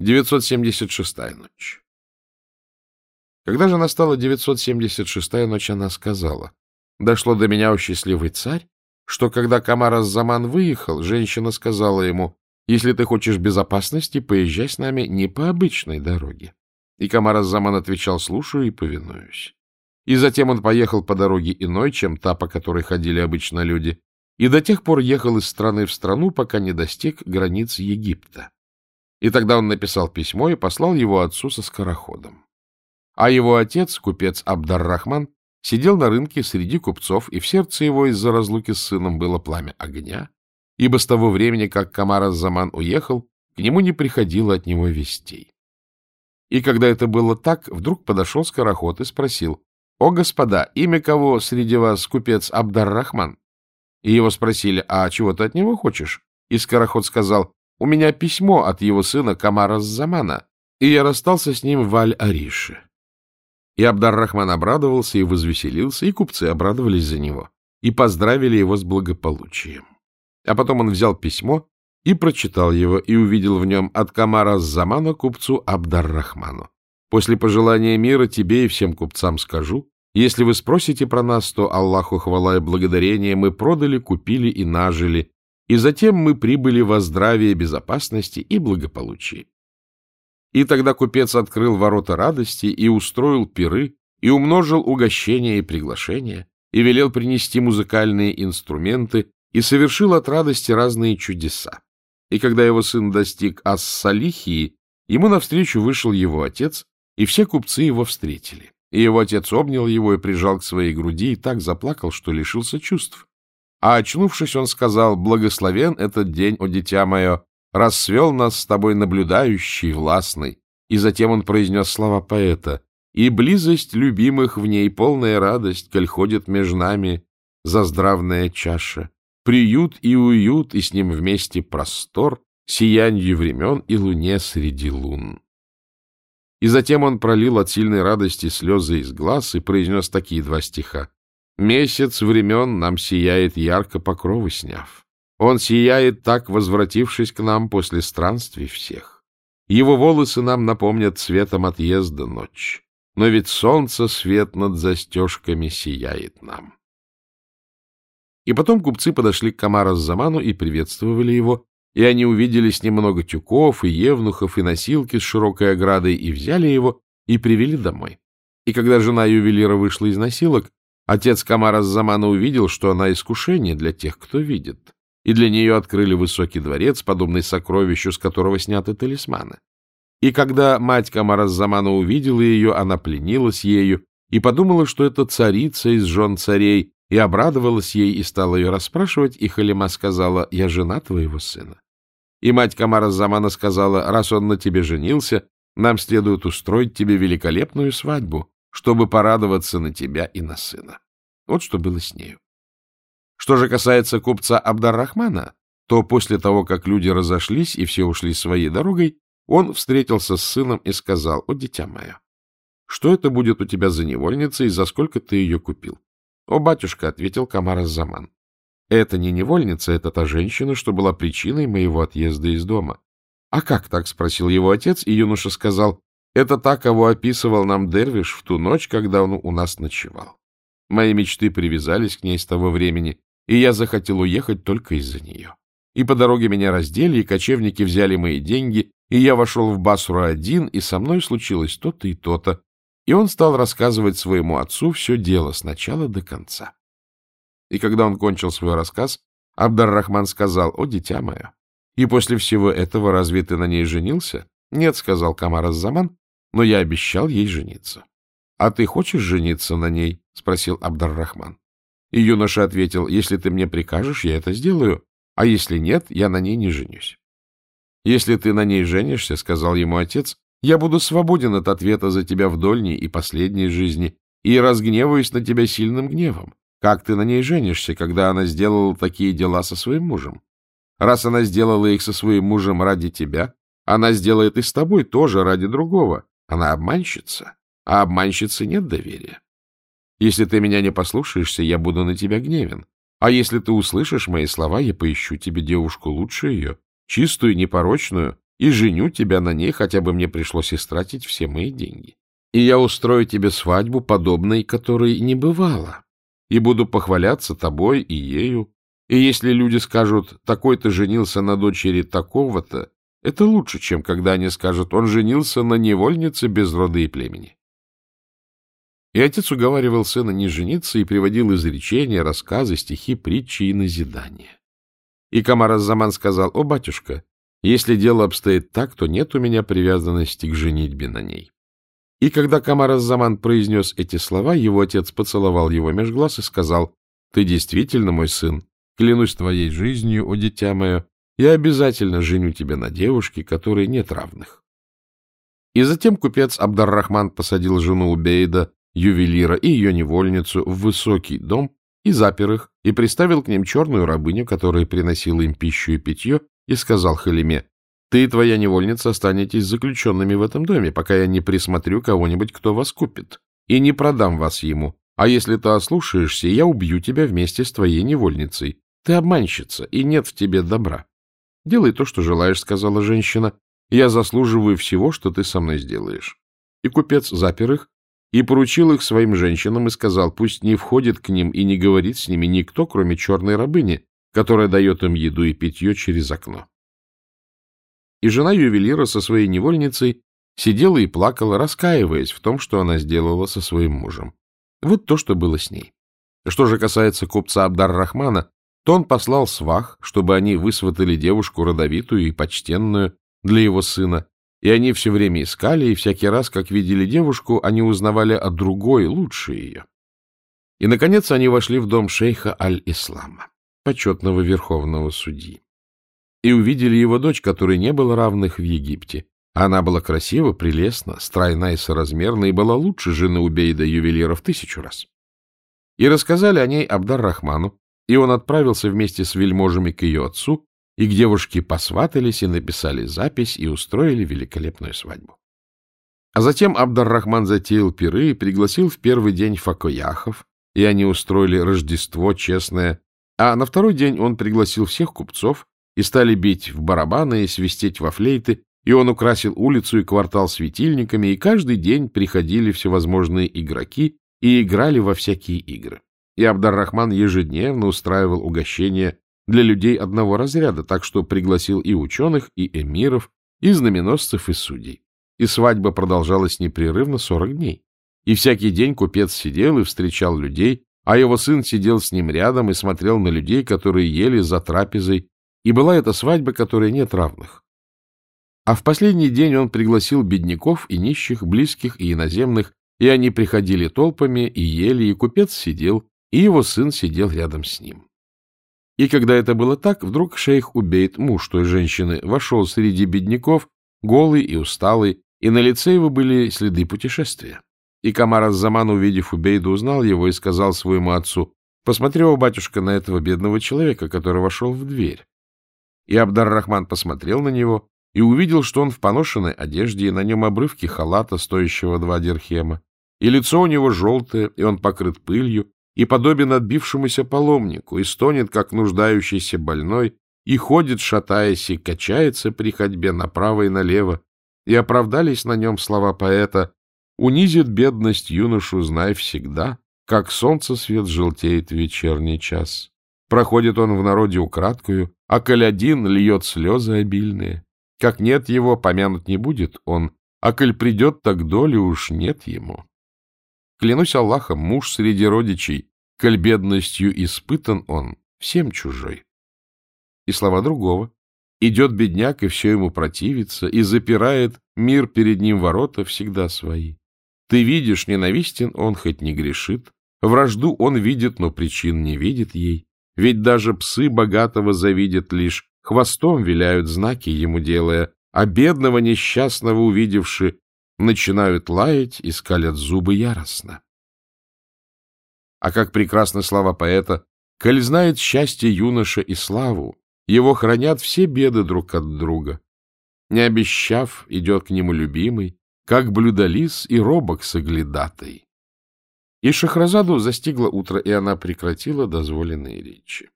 976-я ночь. Когда же настала 976-я ночь, она сказала, «Дошло до меня, о счастливый царь, что когда Камар Заман выехал, женщина сказала ему, «Если ты хочешь безопасности, поезжай с нами не по обычной дороге». И Камар Заман отвечал, «Слушаю и повинуюсь». И затем он поехал по дороге иной, чем та, по которой ходили обычно люди, и до тех пор ехал из страны в страну, пока не достиг границ Египта. И тогда он написал письмо и послал его отцу со скороходом. А его отец, купец Абдар-Рахман, сидел на рынке среди купцов, и в сердце его из-за разлуки с сыном было пламя огня, ибо с того времени, как Камар Заман уехал, к нему не приходило от него вестей. И когда это было так, вдруг подошел скороход и спросил, «О, господа, имя кого среди вас купец Абдар-Рахман?» И его спросили, «А чего ты от него хочешь?» И скороход сказал, у меня письмо от его сына Камара Замана, и я расстался с ним в Аль-Арише. И Абдар-Рахман обрадовался и возвеселился, и купцы обрадовались за него, и поздравили его с благополучием. А потом он взял письмо и прочитал его, и увидел в нем от Камара Замана купцу Абдар-Рахману. После пожелания мира тебе и всем купцам скажу, если вы спросите про нас, то Аллаху хвала и благодарение мы продали, купили и нажили, и затем мы прибыли во здравие, безопасности и благополучии. И тогда купец открыл ворота радости и устроил пиры, и умножил угощения и приглашения, и велел принести музыкальные инструменты, и совершил от радости разные чудеса. И когда его сын достиг Ас-Салихии, ему навстречу вышел его отец, и все купцы его встретили. И его отец обнял его и прижал к своей груди, и так заплакал, что лишился чувств. А очнувшись, он сказал, «Благословен этот день, о дитя мое, рассвел нас с тобой наблюдающий, властный». И затем он произнес слова поэта, «И близость любимых в ней полная радость, коль ходит между нами заздравная чаша, приют и уют, и с ним вместе простор, сиянью времен и луне среди лун». И затем он пролил от сильной радости слезы из глаз и произнес такие два стиха. Месяц времен нам сияет ярко покровы сняв. Он сияет так, возвратившись к нам после странствий всех. Его волосы нам напомнят цветом отъезда ночь. Но ведь солнце свет над застежками сияет нам. И потом купцы подошли к Камара Заману и приветствовали его, и они увидели с ним много тюков и евнухов и носилки с широкой оградой, и взяли его и привели домой. И когда жена ювелира вышла из носилок, Отец Камара Замана увидел, что она искушение для тех, кто видит, и для нее открыли высокий дворец, подобный сокровищу, с которого сняты талисманы. И когда мать Камара Замана увидела ее, она пленилась ею и подумала, что это царица из жен царей, и обрадовалась ей и стала ее расспрашивать, и Халима сказала, «Я жена твоего сына». И мать Камара Замана сказала, «Раз он на тебе женился, нам следует устроить тебе великолепную свадьбу, чтобы порадоваться на тебя и на сына. Вот что было с нею. Что же касается купца Абдар-Рахмана, то после того, как люди разошлись и все ушли своей дорогой, он встретился с сыном и сказал, «О, дитя мое, что это будет у тебя за невольница и за сколько ты ее купил?» «О, батюшка», — ответил Камар Заман, «это не невольница, это та женщина, что была причиной моего отъезда из дома». «А как так?» — спросил его отец, и юноша сказал, это та, кого описывал нам Дервиш в ту ночь, когда он у нас ночевал. Мои мечты привязались к ней с того времени, и я захотел уехать только из-за нее. И по дороге меня раздели, и кочевники взяли мои деньги, и я вошел в Басру один, и со мной случилось то-то и то-то. И он стал рассказывать своему отцу все дело с начала до конца. И когда он кончил свой рассказ, Абдар-Рахман сказал, «О, дитя мое, и после всего этого разве ты на ней женился?» «Нет», — сказал Камар Аззаман, но я обещал ей жениться. — А ты хочешь жениться на ней? — спросил Абдар-Рахман. И юноша ответил, — Если ты мне прикажешь, я это сделаю, а если нет, я на ней не женюсь. — Если ты на ней женишься, — сказал ему отец, — я буду свободен от ответа за тебя в дольней и последней жизни и разгневаюсь на тебя сильным гневом. Как ты на ней женишься, когда она сделала такие дела со своим мужем? Раз она сделала их со своим мужем ради тебя, она сделает и с тобой тоже ради другого. Она обманщица, а обманщице нет доверия. Если ты меня не послушаешься, я буду на тебя гневен. А если ты услышишь мои слова, я поищу тебе девушку лучше ее, чистую, непорочную, и женю тебя на ней, хотя бы мне пришлось истратить все мои деньги. И я устрою тебе свадьбу, подобной которой не бывало, и буду похваляться тобой и ею. И если люди скажут, такой-то женился на дочери такого-то, это лучше, чем когда они скажут, он женился на невольнице без рода и племени. И отец уговаривал сына не жениться и приводил изречения, рассказы, стихи, притчи и назидания. И Камар Заман сказал, «О, батюшка, если дело обстоит так, то нет у меня привязанности к женитьбе на ней». И когда Камар Заман произнес эти слова, его отец поцеловал его меж глаз и сказал, «Ты действительно мой сын, клянусь твоей жизнью, о дитя мое, я обязательно женю тебя на девушке, которой нет равных». И затем купец Абдар-Рахман посадил жену Убейда ювелира и ее невольницу в высокий дом и запер их, и приставил к ним черную рабыню, которая приносила им пищу и питье, и сказал Халиме, «Ты и твоя невольница останетесь заключенными в этом доме, пока я не присмотрю кого-нибудь, кто вас купит, и не продам вас ему. А если ты ослушаешься, я убью тебя вместе с твоей невольницей. Ты обманщица, и нет в тебе добра». «Делай то, что желаешь», — сказала женщина. «Я заслуживаю всего, что ты со мной сделаешь». И купец запер их, и поручил их своим женщинам и сказал, пусть не входит к ним и не говорит с ними никто, кроме черной рабыни, которая дает им еду и питье через окно. И жена ювелира со своей невольницей сидела и плакала, раскаиваясь в том, что она сделала со своим мужем. Вот то, что было с ней. Что же касается купца Абдар-Рахмана, то он послал свах, чтобы они высватали девушку родовитую и почтенную для его сына, и они все время искали, и всякий раз, как видели девушку, они узнавали о другой, лучше ее. И, наконец, они вошли в дом шейха Аль-Ислама, почетного верховного судьи. И увидели его дочь, которой не было равных в Египте. Она была красива, прелестна, стройна и соразмерна, и была лучше жены Убейда ювелира в тысячу раз. И рассказали о ней Абдар-Рахману, и он отправился вместе с вельможами к ее отцу, и к девушке посватались и написали запись и устроили великолепную свадьбу. А затем Абдар-Рахман затеял пиры и пригласил в первый день факояхов, и они устроили Рождество честное, а на второй день он пригласил всех купцов и стали бить в барабаны и свистеть во флейты, и он украсил улицу и квартал светильниками, и каждый день приходили всевозможные игроки и играли во всякие игры. И Абдар-Рахман ежедневно устраивал угощения для людей одного разряда, так что пригласил и ученых, и эмиров, и знаменосцев, и судей. И свадьба продолжалась непрерывно сорок дней. И всякий день купец сидел и встречал людей, а его сын сидел с ним рядом и смотрел на людей, которые ели за трапезой, и была эта свадьба, которой нет равных. А в последний день он пригласил бедняков и нищих, близких и иноземных, и они приходили толпами и ели, и купец сидел, и его сын сидел рядом с ним. И когда это было так, вдруг шейх Убейт, муж той женщины, вошел среди бедняков, голый и усталый, и на лице его были следы путешествия. И Камар Заман, увидев Убейда, узнал его и сказал своему отцу, «Посмотри, о батюшка, на этого бедного человека, который вошел в дверь». И Абдар-Рахман посмотрел на него и увидел, что он в поношенной одежде, и на нем обрывки халата, стоящего два дирхема, и лицо у него желтое, и он покрыт пылью, и подобен отбившемуся паломнику, и стонет, как нуждающийся больной, и ходит, шатаясь, и качается при ходьбе направо и налево, и оправдались на нем слова поэта «Унизит бедность юношу, знай всегда, как солнце свет желтеет в вечерний час. Проходит он в народе украдкую, а коль один льет слезы обильные. Как нет его, помянут не будет он, а коль придет, так доли уж нет ему». Клянусь Аллахом, муж среди родичей, коль бедностью испытан он, всем чужой. И слова другого. Идет бедняк, и все ему противится, и запирает мир перед ним ворота всегда свои. Ты видишь, ненавистен он, хоть не грешит, вражду он видит, но причин не видит ей. Ведь даже псы богатого завидят лишь, хвостом виляют знаки ему делая, а бедного несчастного увидевши, начинают лаять и скалят зубы яростно. А как прекрасны слова поэта, «Коль знает счастье юноша и славу, его хранят все беды друг от друга. Не обещав, идет к нему любимый, как блюдолис и робок соглядатый». И Шахразаду застигло утро, и она прекратила дозволенные речи.